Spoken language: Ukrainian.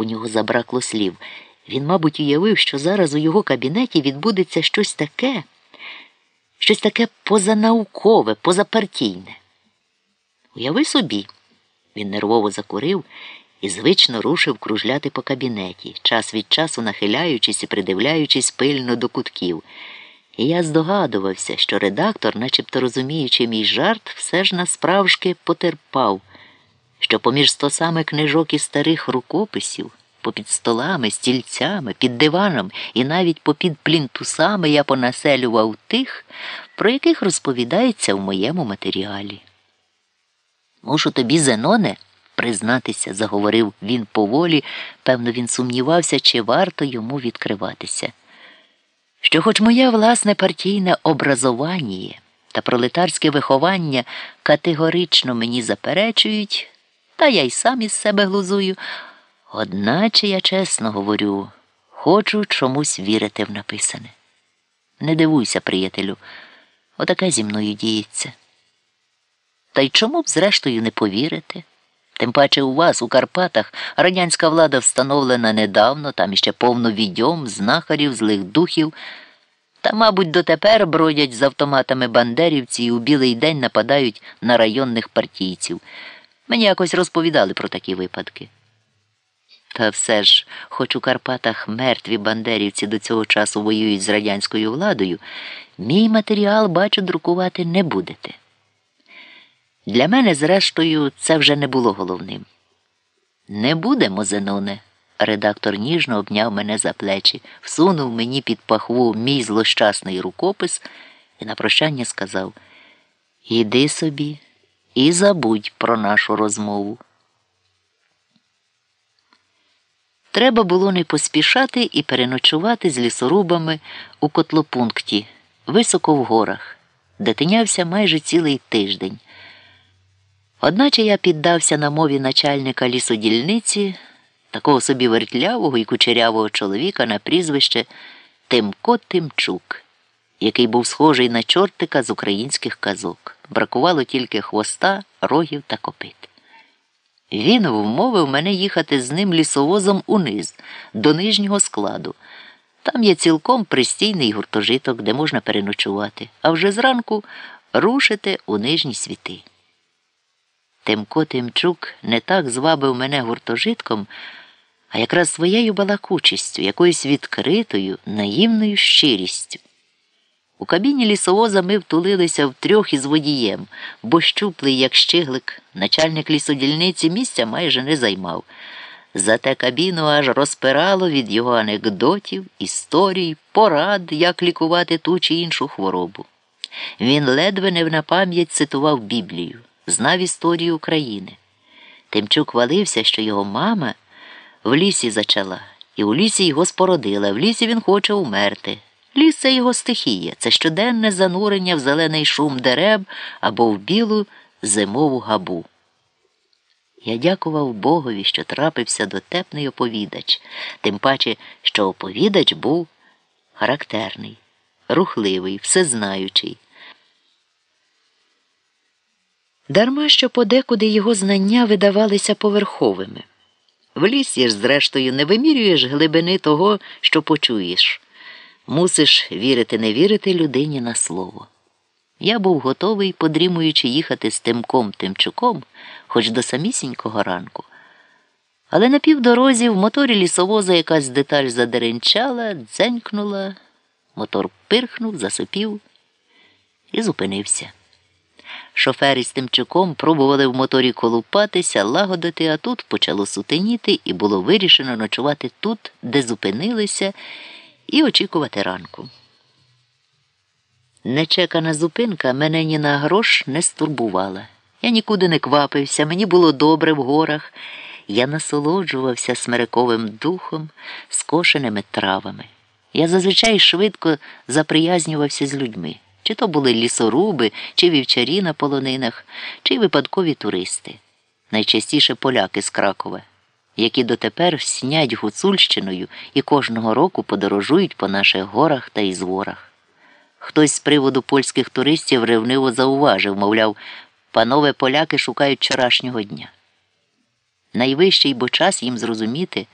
У нього забракло слів. Він, мабуть, уявив, що зараз у його кабінеті відбудеться щось таке, щось таке позанаукове, позапартійне. Уяви собі, він нервово закурив і звично рушив кружляти по кабінеті, час від часу нахиляючись і придивляючись пильно до кутків. І я здогадувався, що редактор, начебто розуміючи мій жарт, все ж насправжки потерпав, що поміж стосами книжок і старих рукописів, попід столами, стільцями, під диваном і навіть попід плінтусами я понаселював тих, про яких розповідається в моєму матеріалі. Мушу тобі, Зеноне, признатися, заговорив він поволі, певно, він сумнівався, чи варто йому відкриватися. Що, хоч моє власне партійне образування та пролетарське виховання категорично мені заперечують, та я й сам із себе глузую, одначе я чесно говорю, хочу чомусь вірити в написане. Не дивуйся, приятелю, отаке зі мною діється. Та й чому б, зрештою, не повірити? Тим паче у вас, у Карпатах, радянська влада встановлена недавно, там іще повно відьом, знахарів, злих духів. Та, мабуть, дотепер бродять з автоматами бандерівці і у білий день нападають на районних партійців. Мені якось розповідали про такі випадки. Та все ж, хоч у Карпатах мертві бандерівці до цього часу воюють з радянською владою, мій матеріал, бачу, друкувати не будете. Для мене, зрештою, це вже не було головним. Не будемо, Зеноне. Редактор ніжно обняв мене за плечі, всунув мені під пахву мій злощасний рукопис і на прощання сказав Іди собі і забудь про нашу розмову. Треба було не поспішати і переночувати з лісорубами у котлопункті, високо в горах, де тинявся майже цілий тиждень. Одначе я піддався на мові начальника лісодільниці, такого собі вертлявого і кучерявого чоловіка на прізвище Тимко Тимчук, який був схожий на чортика з українських казок. Бракувало тільки хвоста, рогів та копит. Він вмовив мене їхати з ним лісовозом униз, до нижнього складу. Там є цілком пристійний гуртожиток, де можна переночувати, а вже зранку рушити у нижні світи. Тимко Тимчук не так звабив мене гуртожитком, а якраз своєю балакучістю, якоюсь відкритою, наївною щирістю. У кабіні лісовоза ми втулилися втрьох із водієм, бо щуплий, як щиглик, начальник лісодільниці місця майже не займав. Зате кабіну аж розпирало від його анекдотів, історій, порад, як лікувати ту чи іншу хворобу. Він ледве не на пам'ять цитував Біблію знав історію України. Тимчук валився, що його мама в лісі зачала, і у лісі його спородила, в лісі він хоче умерти. Ліс це його стихія, це щоденне занурення в зелений шум дерев або в білу зимову габу. Я дякував Богові, що трапився дотепний оповідач, тим паче, що оповідач був характерний, рухливий, всезнаючий. Дарма що подекуди його знання видавалися поверховими. В лісі ж, зрештою, не вимірюєш глибини того, що почуєш. Мусиш вірити, не вірити людині на слово. Я був готовий, подрімуючи їхати з тимком Тимчуком, хоч до самісінького ранку. Але на півдорозі в моторі лісовоза якась деталь задеренчала, дзенькнула, мотор пирхнув, засопів і зупинився. Шофери з Тимчуком пробували в моторі колупатися, лагодити, а тут почало сутеніти, і було вирішено ночувати тут, де зупинилися, і очікувати ранку. Нечекана зупинка мене ні на грош не стурбувала. Я нікуди не квапився, мені було добре в горах. Я насолоджувався смерековим духом, скошеними травами. Я зазвичай швидко заприязнювався з людьми. Чи то були лісоруби, чи вівчарі на полонинах, чи випадкові туристи, найчастіше поляки з Кракова, які дотепер снять гуцульщиною і кожного року подорожують по наших горах та ізворах. Хтось з приводу польських туристів ревниво зауважив, мовляв, панове поляки шукають вчорашнього дня. Найвищий бо час їм зрозуміти,